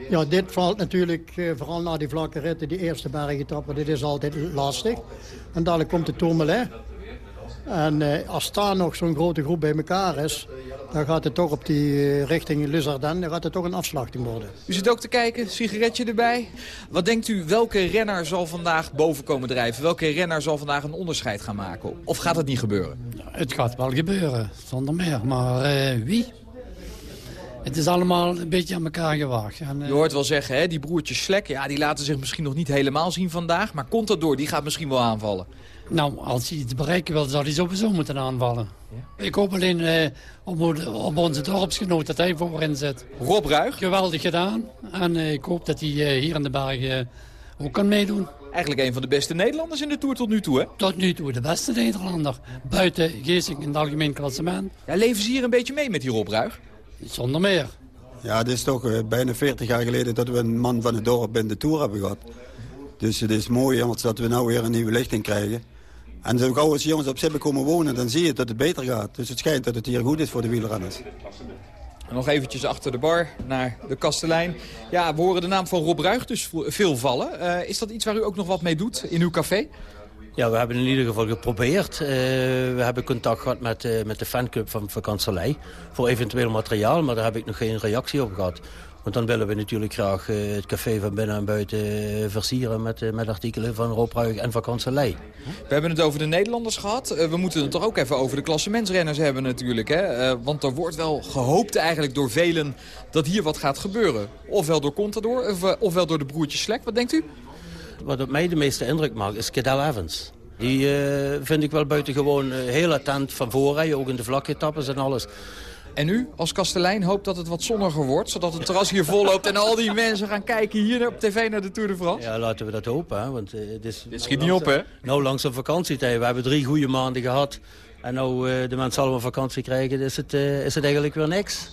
Ja, dit valt natuurlijk, eh, vooral na die vlakke ritten, die eerste bergetappe, dit is altijd lastig. En dadelijk komt de Tourmalet. En eh, als daar nog zo'n grote groep bij elkaar is... dan gaat het toch op die eh, richting Luzarden... dan gaat het toch een afslachting worden. U zit ook te kijken, sigaretje erbij. Wat denkt u, welke renner zal vandaag boven komen drijven? Welke renner zal vandaag een onderscheid gaan maken? Of gaat het niet gebeuren? Het gaat wel gebeuren, zonder meer. Maar eh, wie? Het is allemaal een beetje aan elkaar gewaagd. En, Je hoort wel zeggen, hè, die broertjes Slek, ja, die laten zich misschien nog niet helemaal zien vandaag. Maar komt dat door? Die gaat misschien wel aanvallen. Nou, als hij iets bereiken wil, zou hij sowieso moeten aanvallen. Ik hoop alleen op, op onze dorpsgenoot dat hij voorin zit. Rob Ruig? Geweldig gedaan. En eh, ik hoop dat hij eh, hier in de bergen ook kan meedoen. Eigenlijk een van de beste Nederlanders in de Tour tot nu toe, hè? Tot nu toe de beste Nederlander. Buiten Geesink in het algemeen klassement. Ja, leven ze hier een beetje mee met die Rob Ruig? Zonder meer. Ja, het is toch eh, bijna 40 jaar geleden dat we een man van het dorp in de Tour hebben gehad. Dus het is mooi want dat we nou weer een nieuwe lichting krijgen. En zo gauw als jongens op Sibbe komen wonen, dan zie je dat het beter gaat. Dus het schijnt dat het hier goed is voor de wielrenners. Nog eventjes achter de bar naar de kastelein. Ja, we horen de naam van Rob Ruig dus veel vallen. Eh, is dat iets waar u ook nog wat mee doet in uw café? Ja, we hebben in ieder geval geprobeerd. Uh, we hebben contact gehad met, uh, met de fanclub van Vakanselij voor eventueel materiaal, maar daar heb ik nog geen reactie op gehad. Want dan willen we natuurlijk graag uh, het café van binnen en buiten versieren met, met artikelen van Rob en Vakanselij. We hebben het over de Nederlanders gehad. we moeten het toch ook even over de klassementsrenners hebben natuurlijk. Hè? want er wordt wel gehoopt eigenlijk door velen dat hier wat gaat gebeuren. Ofwel door Contador, of, ofwel door de broertjes Slek. Wat denkt u? Wat op mij de meeste indruk maakt is Cadel Evans. Die uh, vind ik wel buitengewoon uh, heel attent van voorrijden, ook in de vlakke etappes en alles. En u als kastelein hoopt dat het wat zonniger wordt, zodat het terras hier vol loopt en al die mensen gaan kijken hier op tv naar de Tour de France? Ja, laten we dat hopen. Hè, want, uh, het is Dit schiet niet op, hè? Nou, langs een vakantietijd. We hebben drie goede maanden gehad. En nou de mensen allemaal vakantie krijgen, is het, is het eigenlijk weer niks.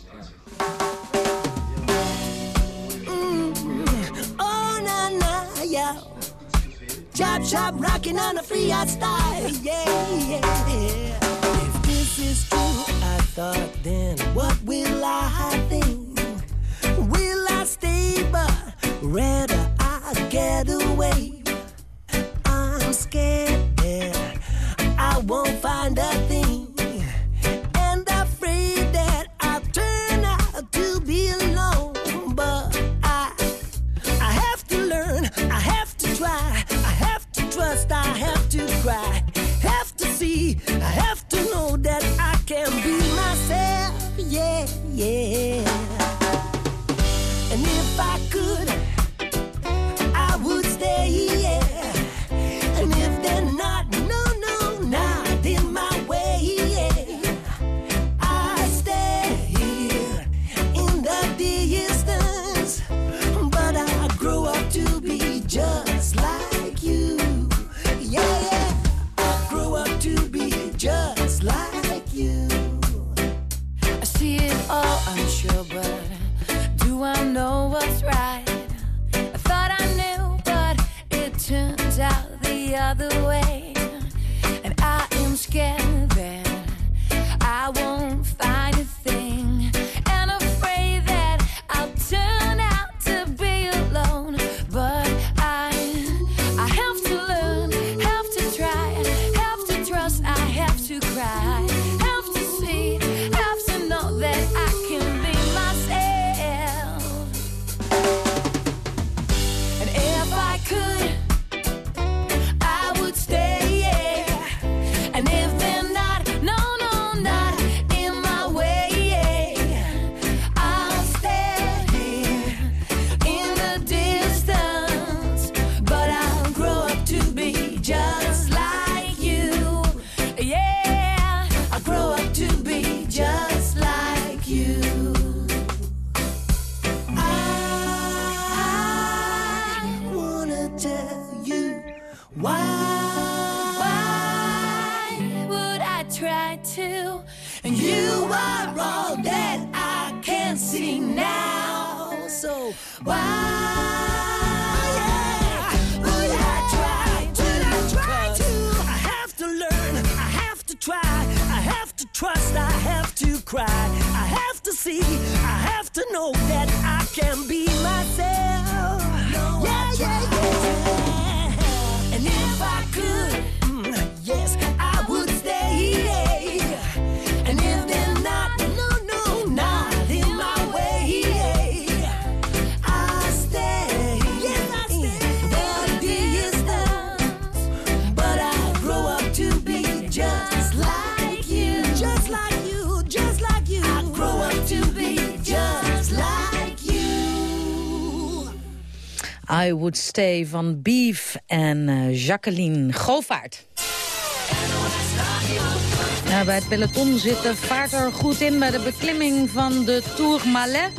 Chop, chop, rocking on a free art style. Yeah, yeah. If this is true, I thought then, what will I think? Will I stay, but rather I get away? Van Beef en uh, Jacqueline Govaert. Ja, bij het peloton zit de vaart er goed in bij de beklimming van de Tour Malais.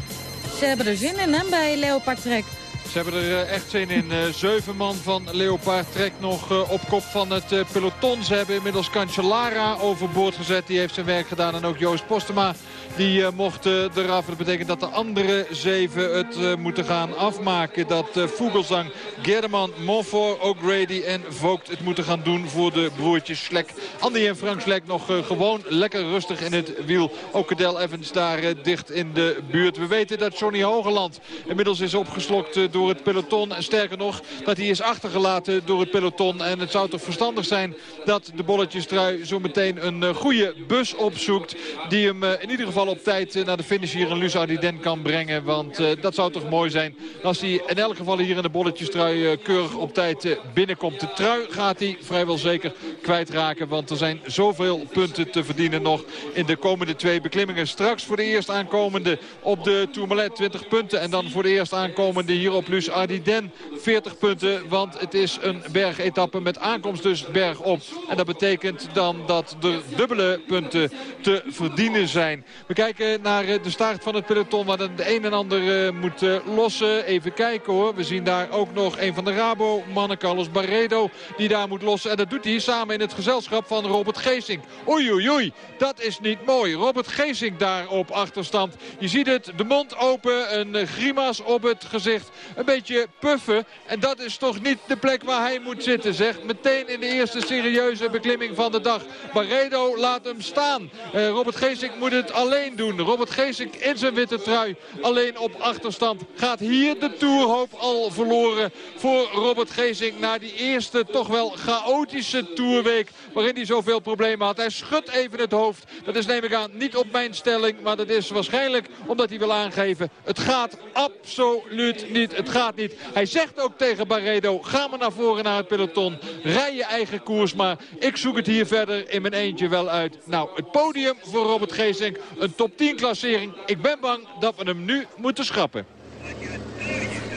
Ze hebben er zin in hè, bij Leopard Trek. Ze hebben er eh, echt zin in. Eh, zeven man van Leopard trekt nog eh, op kop van het peloton. Ze hebben inmiddels Cancellara overboord gezet. Die heeft zijn werk gedaan. En ook Joost Postema die mocht eraf. Dat betekent dat de andere zeven het moeten gaan afmaken. Dat Vogelsang, Gerdeman, Monfort, O'Grady en Vogt het moeten gaan doen voor de broertjes Slek. Andy en Frank Slek nog gewoon lekker rustig in het wiel. Ook Cadel Evans daar dicht in de buurt. We weten dat Johnny Hogeland inmiddels is opgeslokt door het peloton. En sterker nog, dat hij is achtergelaten door het peloton. En het zou toch verstandig zijn dat de bolletjestrui zo meteen een goede bus opzoekt. Die hem in ieder geval op tijd uh, naar de finish hier in Luzardiden kan brengen. Want dat zou toch mooi zijn als hij in elk geval hier in de bolletjestrui keurig op tijd binnenkomt. De trui gaat hij vrijwel zeker kwijtraken. Want er zijn zoveel punten te verdienen nog in de komende twee beklimmingen. Straks voor de eerst aankomende op de Tourmalet 20 punten. En dan voor de eerst aankomende hier op Luz Ardiden 40 punten. Want het is een bergetappe met aankomst dus bergop. En dat betekent dan dat er dubbele punten te verdienen zijn. We kijken naar eh, de start van het peloton waar de een en ander eh, moet eh, lossen. Even kijken hoor. We zien daar ook nog een van de Rabo-mannen, Carlos Barredo, die daar moet lossen. En dat doet hij samen in het gezelschap van Robert Geesink. Oei, oei, oei. Dat is niet mooi. Robert Geesink daar op achterstand. Je ziet het, de mond open, een grimas op het gezicht. Een beetje puffen. En dat is toch niet de plek waar hij moet zitten, zeg. Meteen in de eerste serieuze beklimming van de dag. Barredo laat hem staan. Robert Geesink moet het alleen doen. Robert Geesink in zijn witte trui. Alleen op achterstand. Gaat hier de toerhoop al verloren voor Robert Geesink. Na die eerste toch wel chaotische toerweek. Waarin hij zoveel problemen had. Hij schudt even het hoofd. Dat is neem ik aan niet op mijn stelling. Maar dat is waarschijnlijk omdat hij wil aangeven. Het gaat absoluut niet. Het gaat niet. Hij zegt ook tegen Barredo, ga maar naar voren naar het peloton. Rij je eigen koers maar. Ik zoek het hier verder in mijn eentje wel uit. Nou, het podium voor Robert Geesink. Top 10 klassering. Ik ben bang dat we hem nu moeten schrappen.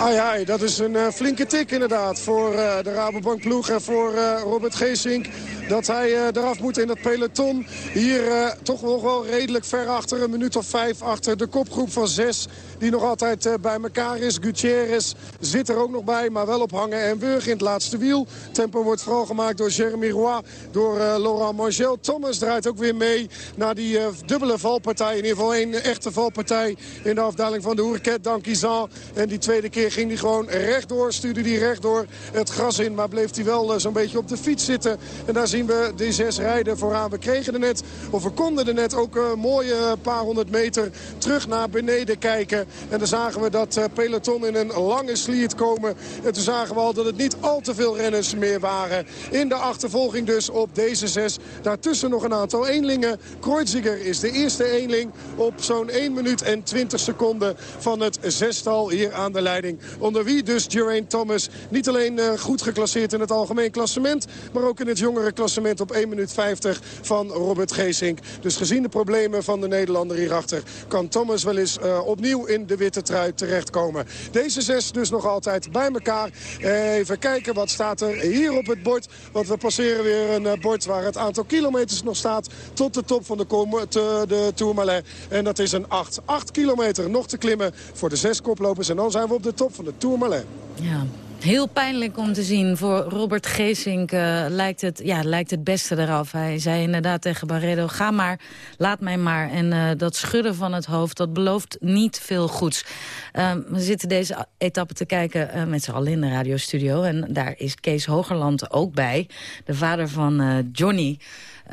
Ah ja, dat is een uh, flinke tik inderdaad voor uh, de Rabobank ploeg en voor uh, Robert Geesink. Dat hij eraf moet in dat peloton. Hier toch nog wel redelijk ver achter, een minuut of vijf achter de kopgroep van zes die nog altijd eh, bij elkaar is. Gutierrez zit er ook nog bij, maar wel op hangen en wurg in het laatste wiel. Tempo wordt vooral gemaakt door Jeremy Roy, door uh, Laurent Mangel. Thomas draait ook weer mee naar die uh, dubbele valpartij. In ieder geval één echte valpartij in de afdaling van de Hoerket, Dankizan. En die tweede keer ging hij gewoon rechtdoor, stuurde hij rechtdoor het gras in. Maar bleef hij wel zo'n beetje op de fiets zitten. En daar zien we de zes rijden vooraan. We kregen er net, of we konden er net ook een mooie paar honderd meter terug naar beneden kijken. En dan zagen we dat eh, peloton in een lange sliert komen. En toen zagen we al dat het niet al te veel renners meer waren. In de achtervolging dus op deze zes. Daartussen nog een aantal eenlingen. Kreuziger is de eerste eenling op zo'n 1 minuut en 20 seconden van het zestal hier aan de leiding. Onder wie dus Geraint Thomas niet alleen uh, goed geclasseerd in het algemeen klassement... maar ook in het jongere klassement op 1 minuut 50 van Robert Geesink. Dus gezien de problemen van de Nederlander hierachter... kan Thomas wel eens uh, opnieuw in de witte trui terechtkomen. Deze zes dus nog altijd bij elkaar. Even kijken wat staat er hier op het bord. Want we passeren weer een eh, bord waar het aantal kilometers nog staat... tot de top van de, de Tourmalet. En dat is een 8. 8 kilometer nog te klimmen voor de zes koplopers. En dan zijn we op de top van de Tourmalet. Ja, Heel pijnlijk om te zien. Voor Robert Geesink uh, lijkt, het, ja, lijkt het beste eraf. Hij zei inderdaad tegen Barredo, ga maar, laat mij maar. En uh, dat schudden van het hoofd, dat belooft niet veel goeds. Uh, we zitten deze etappe te kijken uh, met z'n allen in de radiostudio. En daar is Kees Hogerland ook bij. De vader van Johnny.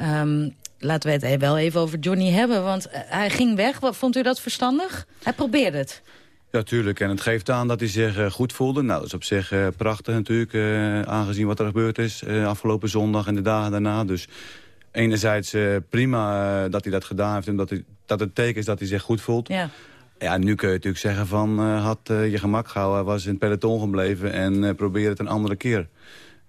Um, laten we het wel even over Johnny hebben. Want hij ging weg. Wat, vond u dat verstandig? Hij probeerde het. Ja, tuurlijk. En het geeft aan dat hij zich uh, goed voelde. Nou, dat is op zich uh, prachtig natuurlijk, uh, aangezien wat er gebeurd is afgelopen zondag en de dagen daarna. Dus enerzijds prima dat hij dat gedaan heeft en dat, hij, dat het teken is dat hij zich goed voelt. Ja. Ja, nu kun je natuurlijk zeggen van had je gemak gehouden, was in het peloton gebleven en probeer het een andere keer.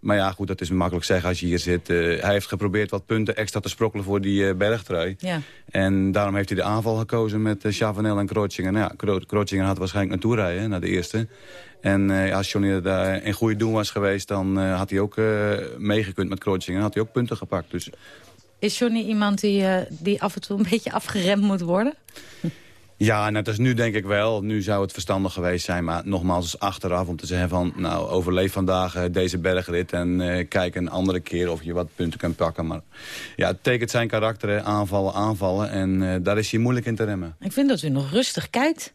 Maar ja, goed, dat is makkelijk zeggen als je hier zit. Eh, hij heeft geprobeerd wat punten extra te sprokkelen voor die uh, bergtrui. Ja. En daarom heeft hij de aanval gekozen met uh, Chavanel en Krotzinger. Nou ja, Krotzinger had waarschijnlijk naartoe rijden, naar de eerste. En als Johnny daar in goede doen was geweest... dan had hij ook meegekund met Krotzinger. had hij ook punten gepakt. Dus... Is Johnny iemand die, die af en toe een beetje afgeremd moet worden? Ja, net als nu denk ik wel. Nu zou het verstandig geweest zijn. Maar nogmaals, achteraf om te zeggen van... nou, overleef vandaag uh, deze bergrit... en uh, kijk een andere keer of je wat punten kunt pakken. Maar ja, het tekent zijn karakter, hè. aanvallen, aanvallen. En uh, daar is hij moeilijk in te remmen. Ik vind dat u nog rustig kijkt.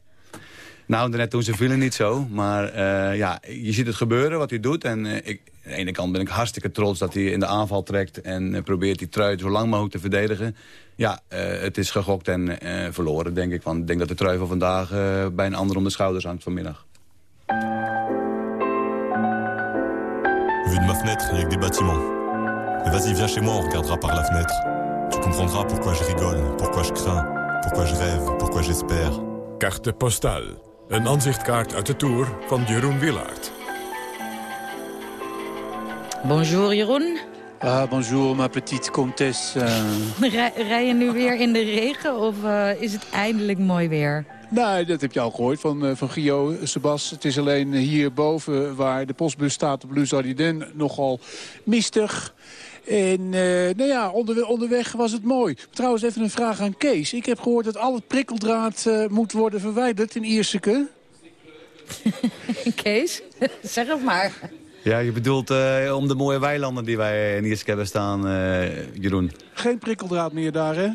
Nou, net toen ze vielen niet zo. Maar ja, je ziet het gebeuren, wat hij doet. En ik, aan de ene kant ben ik hartstikke trots dat hij in de aanval trekt... en probeert die trui zo lang mogelijk te verdedigen. Ja, uh, het is gegokt en uh, verloren, denk ik. Want ik denk dat de trui van vandaag uh, bij een ander om de schouders hangt vanmiddag. Vu de ma fenêtre, il y a que des bâtiments. Vas-y, viens chez moi, on regardera par la fenêtre. Tu comprendras pourquoi je rigole, pourquoi je crains, pourquoi je rêve, pourquoi j'espère. Carte postale. Een aanzichtkaart uit de Tour van Jeroen Willaert. Bonjour Jeroen. Ah, bonjour, ma petite comtesse. Uh... Rij je nu weer in de regen of uh, is het eindelijk mooi weer? Nee, dat heb je al gehoord van, uh, van Gio, Sebas. Het is alleen hierboven waar de postbus staat op Luz Ardiden nogal mistig. En nou ja, onderweg, onderweg was het mooi. Trouwens, even een vraag aan Kees. Ik heb gehoord dat al het prikkeldraad moet worden verwijderd in Ierseke. Kees, zeg het maar. Ja, je bedoelt uh, om de mooie weilanden die wij in Iersk hebben staan, uh, Jeroen. Geen prikkeldraad meer daar, hè?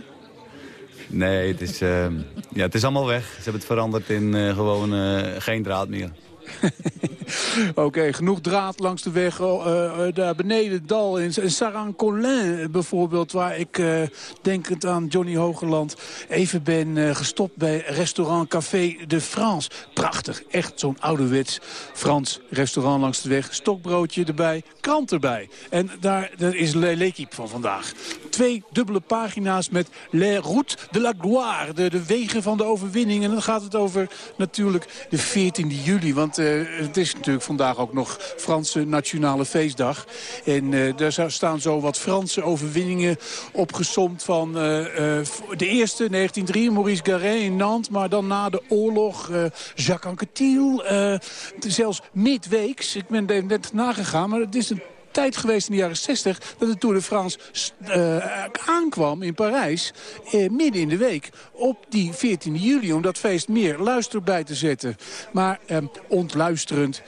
Nee, het is, uh, ja, het is allemaal weg. Ze hebben het veranderd in gewoon geen draad meer. Oké, genoeg draad langs de weg. Uh, uh, daar beneden dal in, in Saran-Colin bijvoorbeeld. Waar ik, uh, denkend aan Johnny Hogeland, even ben gestopt bij restaurant Café de France. Prachtig, echt zo'n ouderwets Frans restaurant langs de weg. Stokbroodje erbij, krant erbij. En daar, daar is L'Equipe van vandaag. Twee dubbele pagina's met Les Routes de la Gloire. De, de wegen van de overwinning. En dan gaat het over natuurlijk de 14 juli. Want het is natuurlijk vandaag ook nog Franse nationale feestdag. En uh, daar staan zo wat Franse overwinningen opgesomd van uh, de eerste, 1903, Maurice Garin in Nantes. Maar dan na de oorlog, Jacques Anquetil. zelfs midweeks, ik ben net nagegaan, maar het is een tijd geweest in de jaren 60 dat de Tour de France uh, aankwam in Parijs. Uh, midden in de week op die 14 juli. Om dat feest meer luister bij te zetten. Maar uh, ontluisterend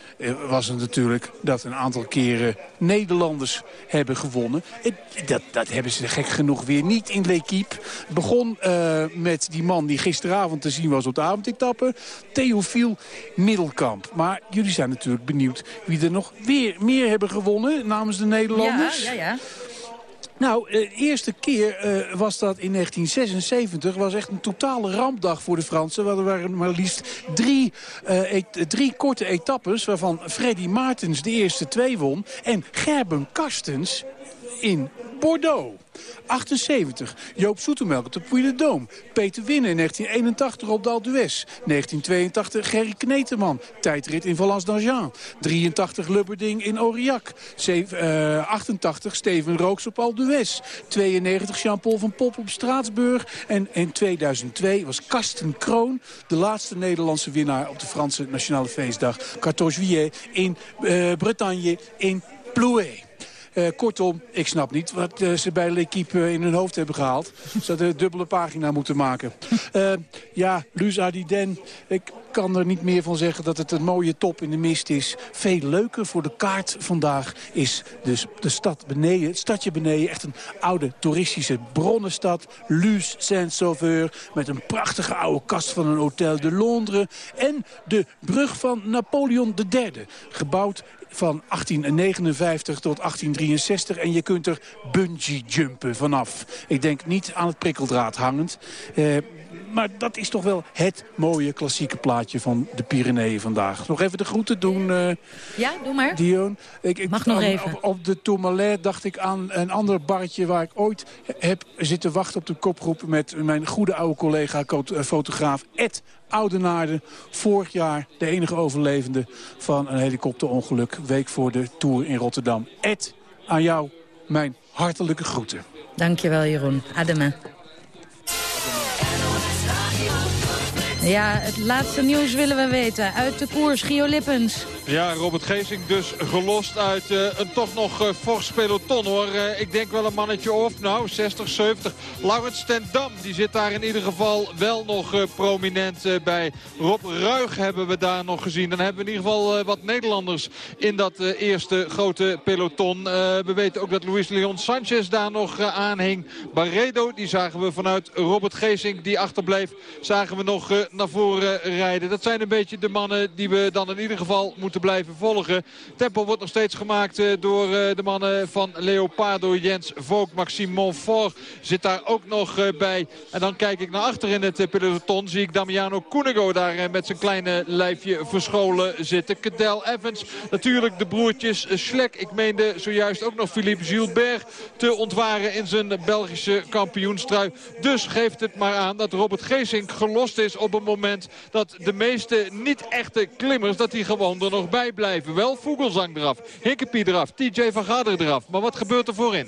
was het natuurlijk dat een aantal keren Nederlanders hebben gewonnen. dat, dat hebben ze gek genoeg weer niet in L'Equipe. Begon met die man die gisteravond te zien was op de avondetappe. Theofiel Middelkamp. Maar jullie zijn natuurlijk benieuwd wie er nog weer meer hebben gewonnen namens de Nederlanders. Ja, ja, ja. Nou, de eerste keer uh, was dat in 1976. was echt een totale rampdag voor de Fransen. Er waren maar liefst drie, uh, et drie korte etappes... waarvan Freddy Maartens de eerste twee won. En Gerben Karstens in Bordeaux. 78. Joop Zoetemelk op de Puy de Dôme. Peter Winnen in 1981 op de Aldues. 1982 Gerry Kneteman. Tijdrit in Valence d'Argent. 83 Lubberding in Aurillac. 88 Steven Rooks op Aldues. 92 Jean-Paul van Pop op Straatsburg. En in 2002 was Karsten Kroon de laatste Nederlandse winnaar op de Franse Nationale Feestdag. 14 juillet in uh, Bretagne in Plouay. Uh, kortom, ik snap niet wat uh, ze bij L'Equipe uh, in hun hoofd hebben gehaald. Ze hadden een dubbele pagina moeten maken. ja, Luz Ardiden, ik kan er niet meer van zeggen dat het een mooie top in de mist is. Veel leuker voor de kaart vandaag is dus de stad beneden, het stadje beneden. Echt een oude toeristische bronnenstad. Luz Saint-Sauveur met een prachtige oude kast van een Hotel de Londres. En de brug van Napoleon III. Gebouwd van 1859 tot 1863. En je kunt er bungee jumpen vanaf. Ik denk niet aan het prikkeldraad hangend. Eh, maar dat is toch wel het mooie klassieke plaatje van de Pyreneeën vandaag. Nog even de groeten doen, uh, Ja, doe maar. Dion. Ik, ik, Mag nog aan- even. Op, op de Tourmalet dacht ik aan een ander barretje... waar ik ooit heb zitten wachten op de kopgroep... met mijn goede oude collega, co- eh, fotograaf Ed Oudenaarde. Vorig jaar de enige overlevende van een helikopterongeluk. Week voor de Tour in Rotterdam. Ed, aan jou mijn hartelijke groeten. Dankjewel, Jeroen. Ademe. Ja, het laatste nieuws willen we weten. Uit de koers, Gio Lippens. Ja, Robert Geesing dus gelost uit eh, een toch nog eh, fors peloton hoor. Eh, ik denk wel een mannetje of, nou 60, 70. Laurens ten Dam, die zit daar in ieder geval wel nog prominent bij. Rob Ruig hebben we daar nog gezien. Dan hebben we in ieder geval wat Nederlanders in dat eerste grote peloton. We weten ook dat Luis Leon Sanchez daar nog aanhing. Barredo, die zagen we vanuit Robert Geesing die achterbleef. Zagen we nog naar voren rijden. Dat zijn een beetje de mannen die we dan in ieder geval moeten blijven volgen. Tempo wordt nog steeds gemaakt eh, door eh, de mannen van Leopardo. Jens Vogt, Maxime Monfort zit daar ook nog eh, bij. En dan kijk ik naar achter in het peloton. Zie ik Damiano Cunego daar met zijn kleine lijfje verscholen zitten. Cadel Evans, natuurlijk de broertjes Schlek. Ik meende zojuist ook nog Philippe Gilbert te ontwaren in zijn Belgische kampioenstrui. Dus geeft het maar aan dat Robert Geesink gelost is op een moment dat de meeste niet echte klimmers, dat die gewoon er nog bij blijven. Wel Vogelsang eraf, Hinkepie eraf, TJ van Gader eraf. Maar wat gebeurt er voorin?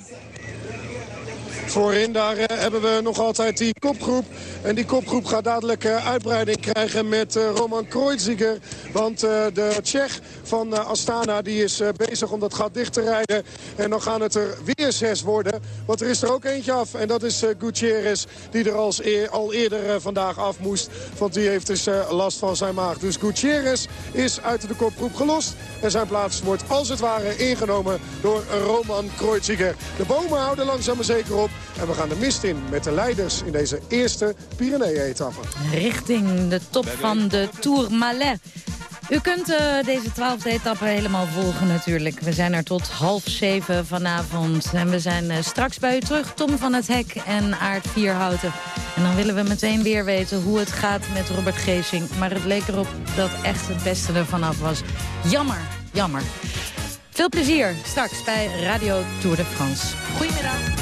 Voorin daar eh, hebben we nog altijd die kopgroep. En die kopgroep gaat dadelijk eh, uitbreiding krijgen met eh, Roman Kreuziger. Want de Tsjech van Astana die is bezig om dat gat dicht te rijden. En dan gaan het er weer zes worden. Want er is er ook eentje af. En dat is Gutierrez die er al eerder vandaag af moest. Want die heeft dus last van zijn maag. Dus Gutierrez is uit de kopgroep gelost. En zijn plaats wordt als het ware ingenomen door Roman Kreuziger. De bomen houden langzaam maar zeker op. En we gaan de mist in met de leiders in deze eerste Pyrenee-etappe. Richting de top van de Tourmalet. U kunt eh, deze twaalfde etappe helemaal volgen natuurlijk. We zijn er tot half zeven vanavond. En we zijn eh, straks bij u terug. Tom van het Hek en Aard Vierhouten. En dan willen we meteen weer weten hoe het gaat met Robert Geesing. Maar het leek erop dat echt het beste ervan af was. Jammer, jammer. Veel plezier straks bij Radio Tour de France. Goedemiddag.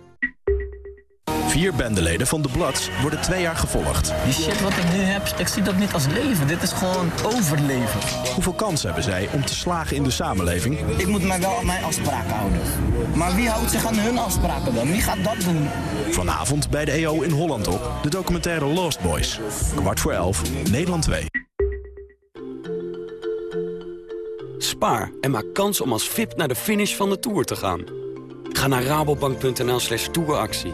Vier bendeleden van de Bloods worden twee jaar gevolgd. Die shit wat ik nu heb, ik zie dat niet als leven. Dit is gewoon overleven. Hoeveel kans hebben zij om te slagen in de samenleving? Ik moet mij wel aan mijn afspraken houden. Maar wie houdt zich aan hun afspraken dan? Wie gaat dat doen? Vanavond bij de EO in Holland op de documentaire Lost Boys. Kwart voor elf, Nederland 2. Spaar en maak kans om als VIP naar de finish van de Tour te gaan. Ga naar rabobank.nl slash touractie.